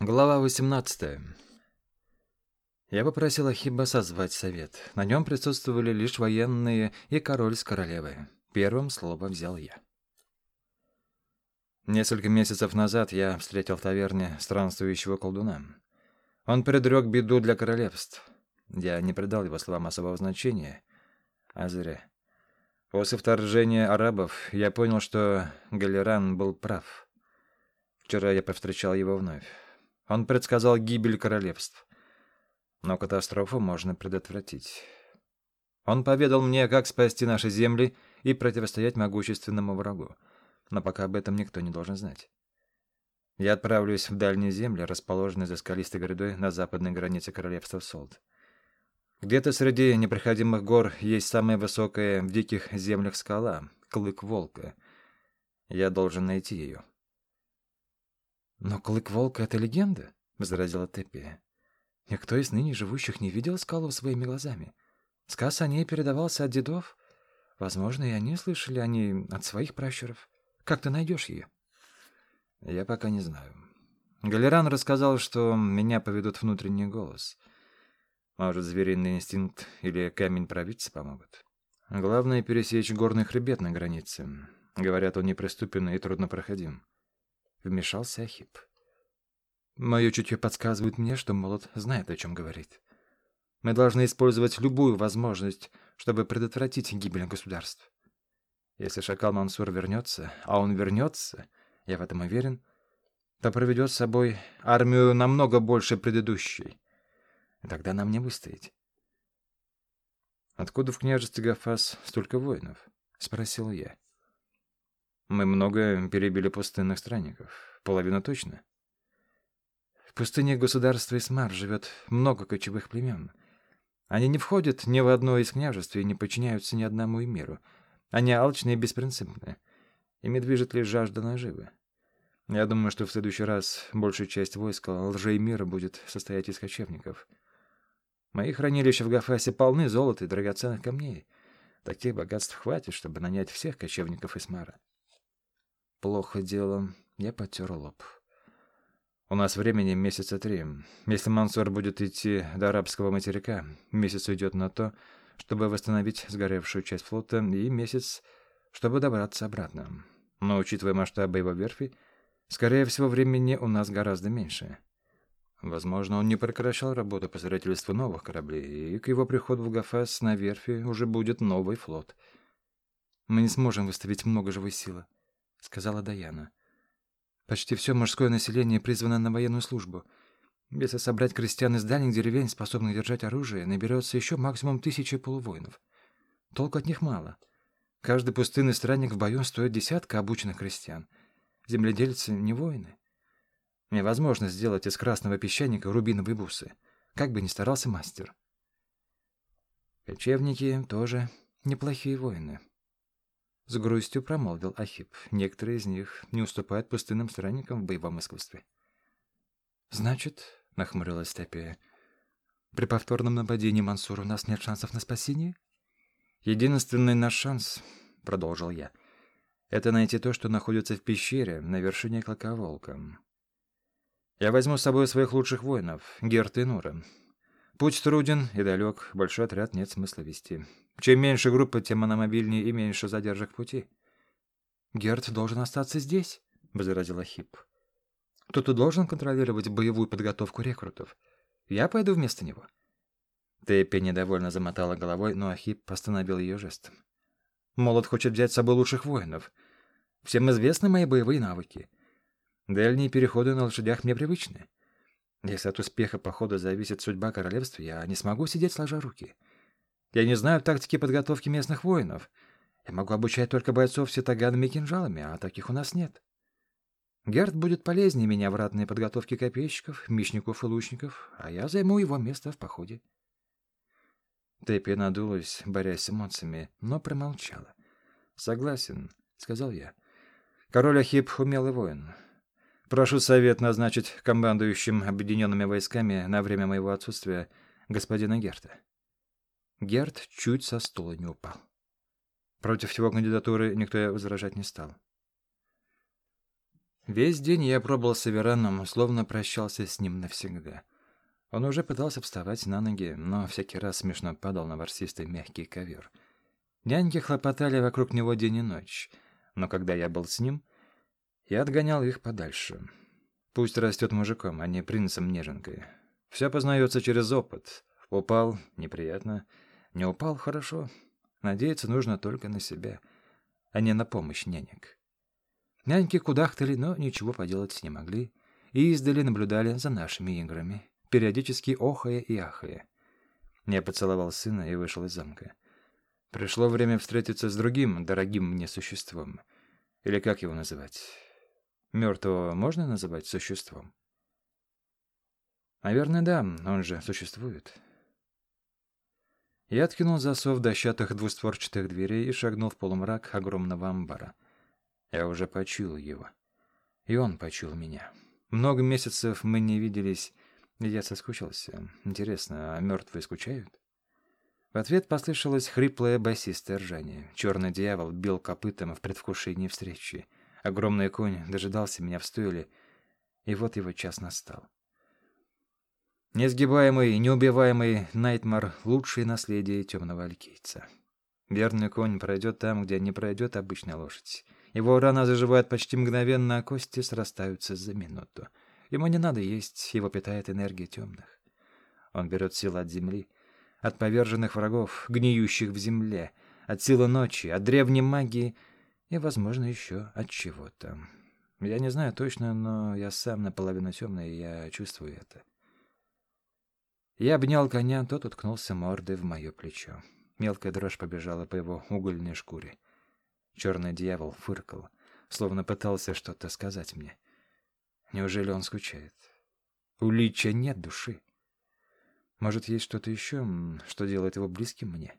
Глава 18. Я попросил Ахиба созвать совет. На нем присутствовали лишь военные и король с королевой. Первым слово взял я. Несколько месяцев назад я встретил в таверне странствующего колдуна. Он предрек беду для королевств. Я не придал его словам особого значения, а зря. После вторжения арабов я понял, что Галеран был прав. Вчера я повстречал его вновь. Он предсказал гибель королевств. Но катастрофу можно предотвратить. Он поведал мне, как спасти наши земли и противостоять могущественному врагу. Но пока об этом никто не должен знать. Я отправлюсь в дальние земли, расположенные за скалистой грядой на западной границе королевства Солд. Где-то среди непроходимых гор есть самая высокая в диких землях скала — Клык Волка. Я должен найти ее. «Но клык волка — это легенда», — возразила Теппи. «Никто из ныне живущих не видел скалу своими глазами. Сказ о ней передавался от дедов. Возможно, и они слышали о ней от своих пращуров. Как ты найдешь ее?» «Я пока не знаю. Галеран рассказал, что меня поведут внутренний голос. Может, звериный инстинкт или камень провидца помогут. Главное — пересечь горный хребет на границе. Говорят, он неприступен и труднопроходим. Вмешался Ахип. Мое чутье подсказывает мне, что Молот знает, о чем говорит. Мы должны использовать любую возможность, чтобы предотвратить гибель государств. Если шакал Мансур вернется, а он вернется, я в этом уверен, то проведет с собой армию намного больше предыдущей. Тогда нам не выстоять. «Откуда в княжестве Гафас столько воинов?» — спросил я. Мы много перебили пустынных странников. Половина точно. В пустыне государства Исмар живет много кочевых племен. Они не входят ни в одно из княжеств и не подчиняются ни одному и миру. Они алчные и беспринципные. Ими движет лишь жажда наживы. Я думаю, что в следующий раз большая часть войска лжей мира будет состоять из кочевников. Мои хранилища в Гафасе полны золота и драгоценных камней. Таких богатств хватит, чтобы нанять всех кочевников Исмара. Плохо дело. Я потер лоб. У нас времени месяца три. Если Мансур будет идти до арабского материка, месяц уйдет на то, чтобы восстановить сгоревшую часть флота, и месяц, чтобы добраться обратно. Но, учитывая масштабы его верфи, скорее всего, времени у нас гораздо меньше. Возможно, он не прекращал работу по строительству новых кораблей, и к его приходу в Гафас на верфи уже будет новый флот. Мы не сможем выставить много живой силы сказала Даяна. Почти все мужское население призвано на военную службу. Если собрать крестьян из дальних деревень, способных держать оружие, наберется еще максимум тысячи полувоинов. Толку от них мало. Каждый пустынный странник в бою стоит десятка обученных крестьян. Земледельцы не воины. Невозможно сделать из красного песчаника рубиновые бусы, как бы ни старался мастер. Кочевники тоже неплохие воины. С грустью промолвил Ахип. Некоторые из них не уступают пустынным странникам в боевом искусстве. «Значит», — нахмурилась Тапия, — «при повторном нападении Мансура у нас нет шансов на спасение?» «Единственный наш шанс», — продолжил я, — «это найти то, что находится в пещере на вершине клока волка. Я возьму с собой своих лучших воинов, Герта и Нура. Путь труден и далек, большой отряд нет смысла вести. Чем меньше группа, тем она мобильнее и меньше задержек пути. «Герд должен остаться здесь», — возразил Ахип. «Кто-то должен контролировать боевую подготовку рекрутов. Я пойду вместо него». Тэппи недовольно замотала головой, но Ахип остановил ее жестом. «Молот хочет взять с собой лучших воинов. Всем известны мои боевые навыки. Дальние переходы на лошадях мне привычны. Если от успеха похода зависит судьба королевства, я не смогу сидеть сложа руки. Я не знаю тактики подготовки местных воинов. Я могу обучать только бойцов ситаганами и кинжалами, а таких у нас нет. Герд будет полезнее меня в ратной подготовке копейщиков, мечников и лучников, а я займу его место в походе. Тэппи надулась, борясь с эмоциями, но промолчала. «Согласен», — сказал я. «Король Ахип — умелый воин. Прошу совет назначить командующим объединенными войсками на время моего отсутствия господина Герта. Герт чуть со стула не упал. Против его кандидатуры никто возражать не стал. Весь день я пробовал с Авераном, словно прощался с ним навсегда. Он уже пытался вставать на ноги, но всякий раз смешно падал на ворсистый мягкий ковер. Няньки хлопотали вокруг него день и ночь, но когда я был с ним, я отгонял их подальше. Пусть растет мужиком, а не принцем-неженкой. Все познается через опыт. Упал — неприятно. Не упал — хорошо. Надеяться нужно только на себя, а не на помощь нянек. Няньки кудахтали, но ничего поделать не могли, и издали наблюдали за нашими играми, периодически охая и ахая. Я поцеловал сына и вышел из замка. Пришло время встретиться с другим дорогим мне существом. Или как его называть? Мертвого можно называть существом? Наверное, да, он же существует. Я откинул засов дощатых двустворчатых дверей и шагнул в полумрак огромного амбара. Я уже почуял его. И он почуял меня. Много месяцев мы не виделись, и я соскучился. Интересно, а мертвые скучают? В ответ послышалось хриплое басистое ржание. Черный дьявол бил копытом в предвкушении встречи. Огромный конь дожидался меня в стойле, и вот его час настал. Несгибаемый, неубиваемый Найтмар — лучшее наследие темного алькейца. Верный конь пройдет там, где не пройдет обычная лошадь. Его рана заживает почти мгновенно, а кости срастаются за минуту. Ему не надо есть, его питает энергия темных. Он берет силу от земли, от поверженных врагов, гниющих в земле, от силы ночи, от древней магии — и, возможно, еще от чего-то. Я не знаю точно, но я сам наполовину темный, и я чувствую это. Я обнял коня, тот уткнулся мордой в мое плечо. Мелкая дрожь побежала по его угольной шкуре. Черный дьявол фыркал, словно пытался что-то сказать мне. Неужели он скучает? У Лича нет души. Может, есть что-то еще, что делает его близким мне?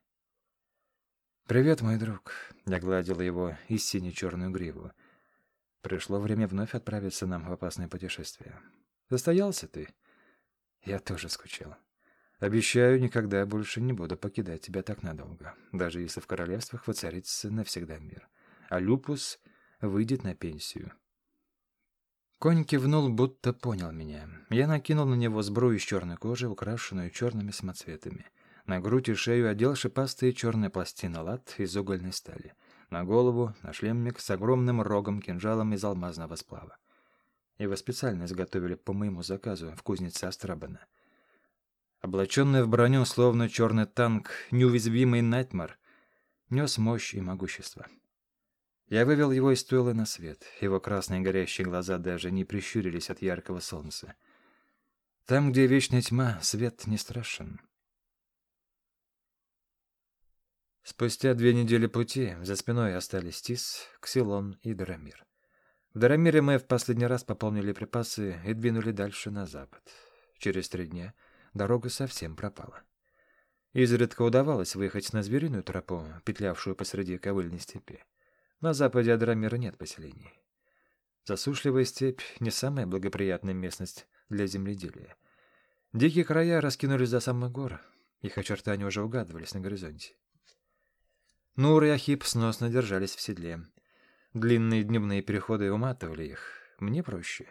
«Привет, мой друг», — я гладил его и сине-черную гриву. «Пришло время вновь отправиться нам в опасное путешествие. Застоялся ты?» «Я тоже скучал. Обещаю, никогда больше не буду покидать тебя так надолго, даже если в королевствах воцарится навсегда мир, а Люпус выйдет на пенсию». Конь кивнул, будто понял меня. Я накинул на него сбрую из черной кожи, украшенную черными самоцветами. На грудь и шею одел шипастые черные пластины лад из угольной стали. На голову — на шлемник с огромным рогом-кинжалом из алмазного сплава. Его специально изготовили по моему заказу в кузнице Астрабана. Облаченный в броню, словно черный танк, неуязвимый Найтмар, нес мощь и могущество. Я вывел его из стойла на свет. Его красные горящие глаза даже не прищурились от яркого солнца. Там, где вечная тьма, свет не страшен. Спустя две недели пути за спиной остались Тис, Ксилон и Дарамир. В Дарамире мы в последний раз пополнили припасы и двинули дальше на запад. Через три дня дорога совсем пропала. Изредка удавалось выехать на звериную тропу, петлявшую посреди ковыльной степи. На западе Адрамира нет поселений. Засушливая степь — не самая благоприятная местность для земледелия. Дикие края раскинулись до самых гор, их очертания уже угадывались на горизонте. Нур и Ахип сносно держались в седле. Длинные дневные переходы уматывали их. Мне проще.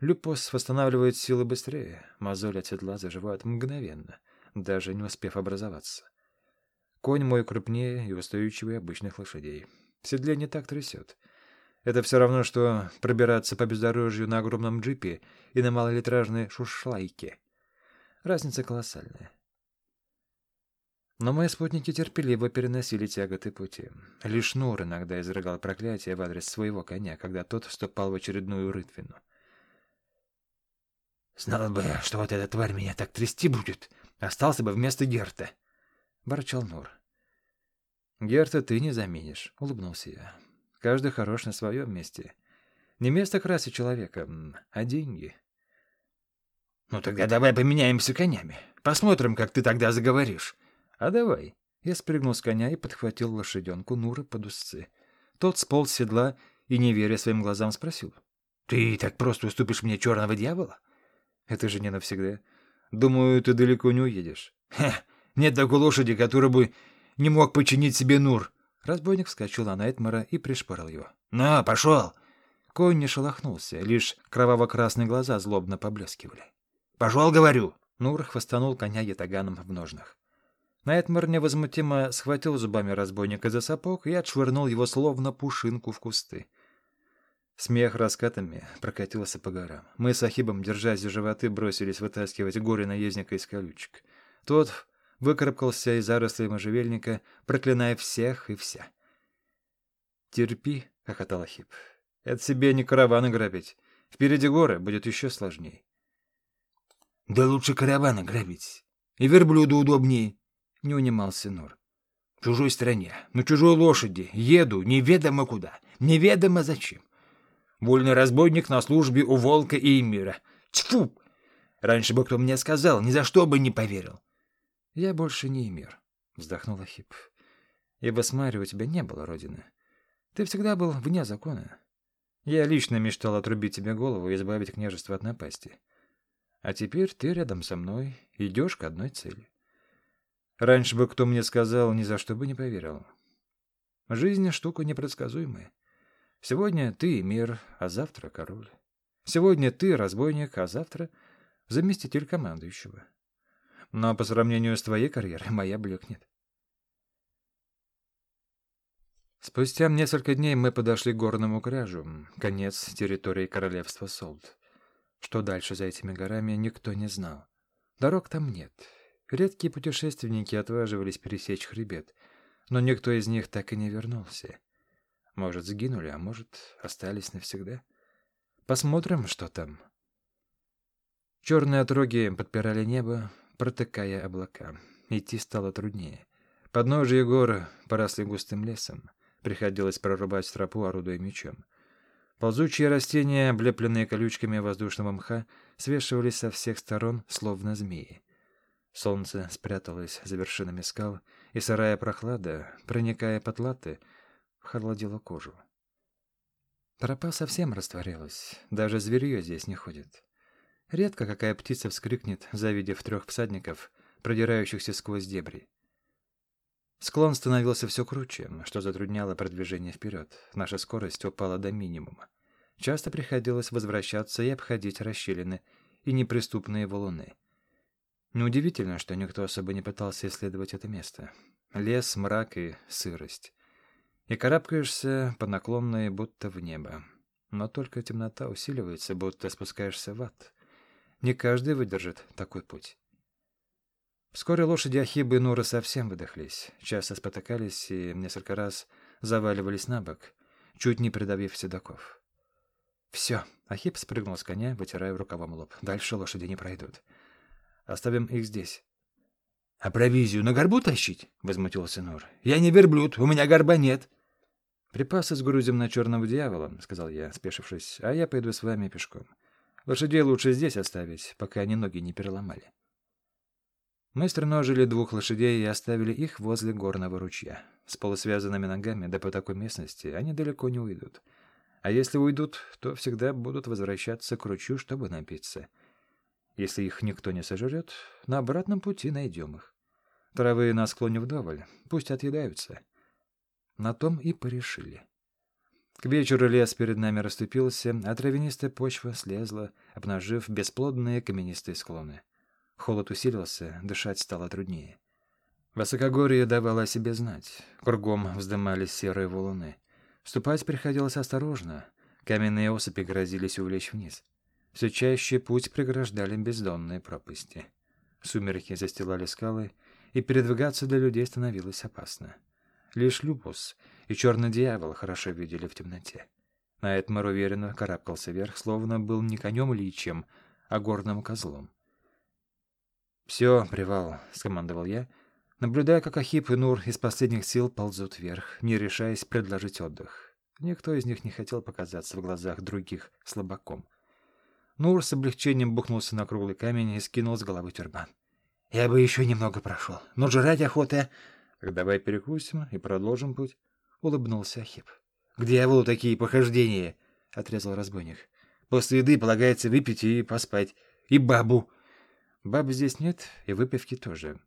Люпос восстанавливает силы быстрее, мозоль от седла заживают мгновенно, даже не успев образоваться. Конь мой крупнее и устойчивее обычных лошадей. В седле не так трясет. Это все равно, что пробираться по бездорожью на огромном джипе и на малолитражной шушлайке. Разница колоссальная. Но мои спутники терпеливо переносили тяготы пути. Лишь Нур иногда изрыгал проклятие в адрес своего коня, когда тот вступал в очередную рытвину. «Знал бы, что вот эта тварь меня так трясти будет, остался бы вместо Герта», — ворчал Нур. «Герта ты не заменишь», — улыбнулся я. «Каждый хорош на своем месте. Не место красит человека, а деньги». «Ну тогда давай поменяемся конями. Посмотрим, как ты тогда заговоришь». «А давай». Я спрыгнул с коня и подхватил лошаденку Нуры под узцы. Тот сполз с седла и, не веря своим глазам, спросил. «Ты так просто уступишь мне черного дьявола?» «Это же не навсегда. Думаю, ты далеко не уедешь». «Ха! Нет такой лошади, которая бы не мог починить себе Нур!» Разбойник вскочил на Найтмара и пришпорил его. «На, пошел! Конь не шелохнулся, лишь кроваво-красные глаза злобно поблескивали. «Пошел, говорю!» Нур хвостанул коня ятаганом в ножнах. Найтмар невозмутимо схватил зубами разбойника за сапог и отшвырнул его словно пушинку в кусты. Смех раскатами прокатился по горам. Мы с Ахибом, держась за животы, бросились вытаскивать горе наездника из колючек. Тот выкарабкался из зарослей можжевельника, проклиная всех и вся. «Терпи», — хохотал Ахиб. «Это себе не караваны грабить. Впереди горы будет еще сложнее». «Да лучше караваны грабить. И верблюду удобнее», — не унимался Нур. «В чужой стране, на чужой лошади, еду неведомо куда, неведомо зачем. Вольный разбойник на службе у волка и эмира. Тьфу! Раньше бы кто мне сказал, ни за что бы не поверил. «Я больше не эмир», — вздохнул Ахип. «И в Асмаре у тебя не было родины. Ты всегда был вне закона. Я лично мечтал отрубить тебе голову и избавить княжество от напасти. А теперь ты рядом со мной идешь к одной цели. Раньше бы кто мне сказал, ни за что бы не поверил. Жизнь — штука непредсказуемая. Сегодня ты мир, а завтра король. Сегодня ты разбойник, а завтра заместитель командующего. Но по сравнению с твоей карьерой моя блекнет. Спустя несколько дней мы подошли к горному кряжу, конец территории королевства Солд. Что дальше за этими горами, никто не знал. Дорог там нет. Редкие путешественники отваживались пересечь хребет, но никто из них так и не вернулся. Может, сгинули, а может, остались навсегда. Посмотрим, что там. Черные отроги подпирали небо, протыкая облака. Идти стало труднее. Подножие гор поросли густым лесом. Приходилось прорубать тропу, орудуя мечом. Ползучие растения, облепленные колючками воздушного мха, свешивались со всех сторон, словно змеи. Солнце спряталось за вершинами скал, и сырая прохлада, проникая под латы, холодила кожу. Тропа совсем растворилась, даже зверье здесь не ходит. Редко какая птица вскрикнет, завидев трех всадников, продирающихся сквозь дебри. Склон становился все круче, что затрудняло продвижение вперед. Наша скорость упала до минимума. Часто приходилось возвращаться и обходить расщелины и неприступные валуны. Неудивительно, что никто особо не пытался исследовать это место. Лес, мрак и сырость. И карабкаешься по наклонной, будто в небо. Но только темнота усиливается, будто спускаешься в ад. Не каждый выдержит такой путь. Вскоре лошади Ахибы и Нуры совсем выдохлись, часто спотыкались и несколько раз заваливались на бок, чуть не придавив седаков. «Все!» — Ахиб спрыгнул с коня, вытирая рукавом лоб. «Дальше лошади не пройдут. Оставим их здесь». «А провизию на горбу тащить?» — возмутился Нур. «Я не верблюд, у меня горба нет». «Припасы сгрузим на черного дьявола», — сказал я, спешившись, — «а я пойду с вами пешком». Лошадей лучше здесь оставить, пока они ноги не переломали. Мы стреножили двух лошадей и оставили их возле горного ручья. С полусвязанными ногами, да по такой местности, они далеко не уйдут. А если уйдут, то всегда будут возвращаться к ручью, чтобы напиться. Если их никто не сожрет, на обратном пути найдем их. Травы на склоне вдоволь, пусть отъедаются. На том и порешили. К вечеру лес перед нами расступился, а травянистая почва слезла, обнажив бесплодные каменистые склоны. Холод усилился, дышать стало труднее. Высокогорье давало о себе знать. Кругом вздымались серые валуны. Ступать приходилось осторожно. Каменные осыпи грозились увлечь вниз. Все чаще путь преграждали бездонные пропасти. Сумерки застилали скалы, и передвигаться для людей становилось опасно. Лишь Люпус и черный дьявол хорошо видели в темноте. На Этмар уверенно карабкался вверх, словно был не конем-личем, а горным козлом. «Все, привал», — скомандовал я, наблюдая, как Ахип и Нур из последних сил ползут вверх, не решаясь предложить отдых. Никто из них не хотел показаться в глазах других слабаком. Нур с облегчением бухнулся на круглый камень и скинул с головы тюрбан. «Я бы еще немного прошел, но жрать охота...» «Так давай перекусим и продолжим путь», — улыбнулся Ахип. — К дьяволу такие похождения! — отрезал разбойник. — После еды полагается выпить и поспать. И бабу. — Бабы здесь нет, и выпивки тоже.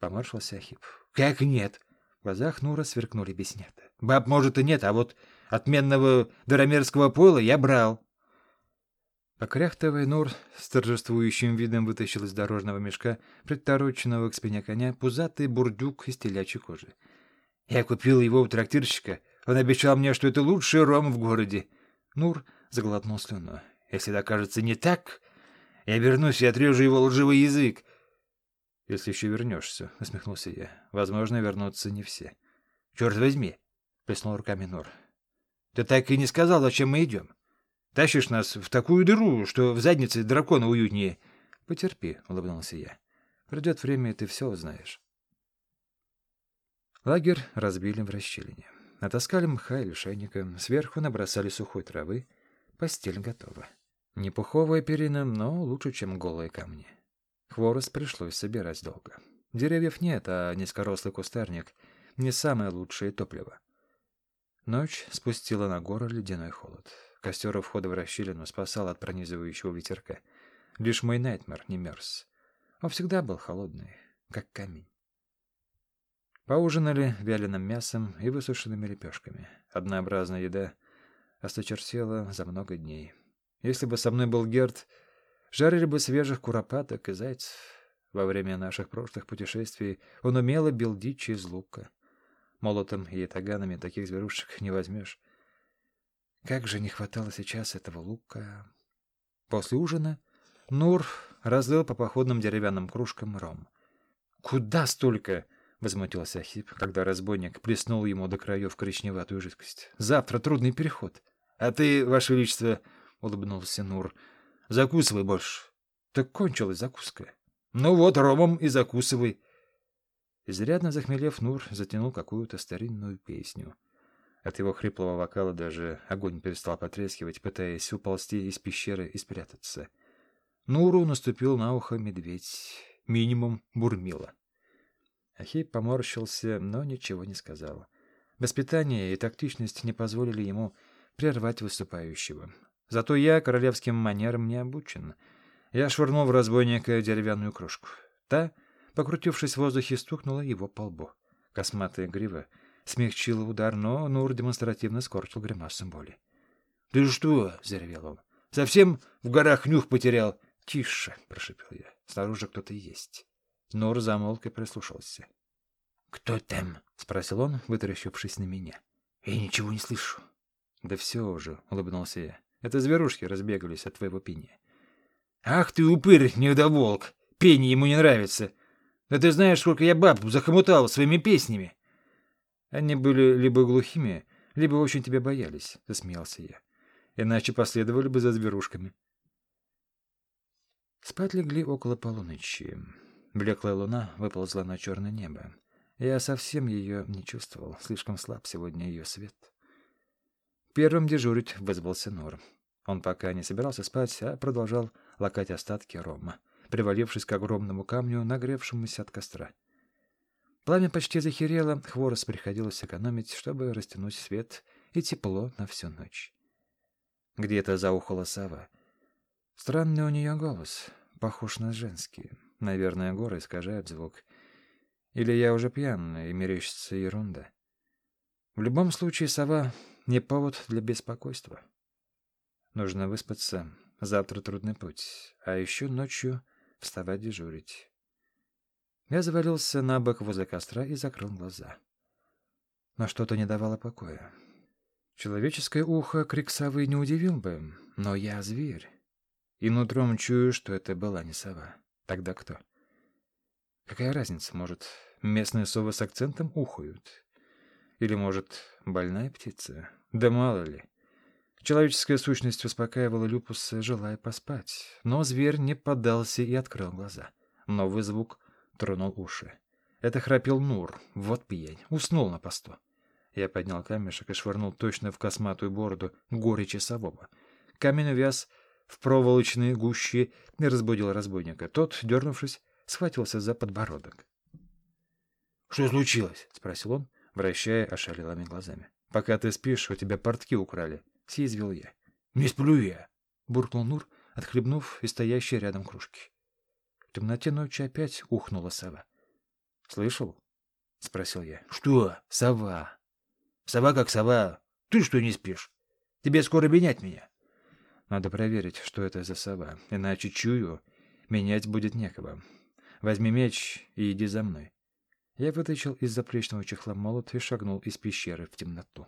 Поморщился Ахип. — Как нет? В глазах Нура сверкнули беснята. — Баб, может, и нет, а вот Отменного даромерского пола я брал. Покряхтовый Нур с торжествующим видом вытащил из дорожного мешка, притороченного к спине коня, пузатый бурдюк из телячьей кожи. Я купил его у трактирщика. Он обещал мне, что это лучший ром в городе. Нур заглотнул слюну. Если докажется не так, я вернусь и отрежу его лживый язык. — Если еще вернешься, — усмехнулся я. — Возможно, вернутся не все. — Черт возьми! — плеснул руками Нур. — Ты так и не сказал, зачем мы идем. Тащишь нас в такую дыру, что в заднице дракона уютнее. — Потерпи, — улыбнулся я. — Придет время, и ты все узнаешь. Лагерь разбили в расщелине. Натаскали мха или шайника, сверху набросали сухой травы. Постель готова. Не пуховая перина, но лучше, чем голые камни. Хворост пришлось собирать долго. Деревьев нет, а низкорослый кустарник — не самое лучшее топливо. Ночь спустила на гору ледяной холод. Костер у входа в расщелину спасал от пронизывающего ветерка. Лишь мой Найтмер не мерз. Он всегда был холодный, как камень. Поужинали вяленым мясом и высушенными лепешками. Однообразная еда осточертела за много дней. Если бы со мной был Герд, жарили бы свежих куропаток и зайцев. Во время наших прошлых путешествий он умело бил дичь из лука. Молотом и таганами таких зверушек не возьмешь. Как же не хватало сейчас этого лука. После ужина Нур разлил по походным деревянным кружкам ром. «Куда столько?» — возмутился Ахип, когда разбойник плеснул ему до краев коричневатую жидкость. «Завтра трудный переход». «А ты, Ваше Величество...» — улыбнулся Нур. — Закусывай больше. — Так кончилась закуска. — Ну вот, ромом и закусывай. Изрядно захмелев, Нур затянул какую-то старинную песню. От его хриплого вокала даже огонь перестал потрескивать, пытаясь уползти из пещеры и спрятаться. Нуру наступил на ухо медведь. Минимум бурмила. Ахип поморщился, но ничего не сказал. Воспитание и тактичность не позволили ему прервать выступающего. Зато я королевским манерам не обучен. Я швырнул в разбойника деревянную кружку. Та, покрутившись в воздухе, стукнула его по лбу. Косматая грива смягчила удар, но Нур демонстративно скорчил гримасу боли. — Ты что? — заревел он. — Совсем в горах нюх потерял? — Тише, — прошепел я. — Снаружи кто-то есть. Нур замолк и прислушался. — Кто там? — спросил он, вытаращившись на меня. — Я ничего не слышу. — Да все уже, — улыбнулся я. Это зверушки разбегались от твоего пения. Ах ты упырь, недоволк! Пение ему не нравится. Да ты знаешь, сколько я баб захомутал своими песнями. Они были либо глухими, либо очень тебя боялись, — засмеялся я. Иначе последовали бы за зверушками. Спать легли около полуночи. Блеклая луна выползла на черное небо. Я совсем ее не чувствовал, слишком слаб сегодня ее свет. Первым дежурить вызвался Нор. Он пока не собирался спать, а продолжал лакать остатки рома, привалившись к огромному камню, нагревшемуся от костра. Пламя почти захерело, хворост приходилось экономить, чтобы растянуть свет и тепло на всю ночь. Где-то заухала сова. Странный у нее голос, похож на женский. Наверное, горы искажают звук. Или я уже пьян, и мерещится ерунда. В любом случае, сова не повод для беспокойства. Нужно выспаться. Завтра трудный путь. А еще ночью вставать дежурить. Я завалился на бок возле костра и закрыл глаза. Но что-то не давало покоя. Человеческое ухо крик совы не удивил бы, но я зверь. И нутром чую, что это была не сова. Тогда кто? Какая разница, может, местные совы с акцентом ухают? Или, может, больная птица? Да мало ли. Человеческая сущность успокаивала Люпуса, желая поспать. Но зверь не поддался и открыл глаза. Новый звук тронул уши. Это храпел Нур. Вот пьянь. Уснул на посту. Я поднял камешек и швырнул точно в косматую бороду горе часового. Камень увяз в проволочной гуще и разбудил разбойника. Тот, дернувшись, схватился за подбородок. — Что случилось? — спросил он, вращая ошалелыми глазами. Пока ты спишь, у тебя портки украли. Съязвил я. Не сплю я. Буркнул Нур, отхлебнув из стоящей рядом кружки. В темноте ночи опять ухнула сова. Слышал? Спросил я. Что? Сова. Сова как сова. Ты что не спишь? Тебе скоро менять меня. Надо проверить, что это за сова. Иначе чую, менять будет некого. Возьми меч и иди за мной. Я вытащил из заплечного чехла молот и шагнул из пещеры в темноту.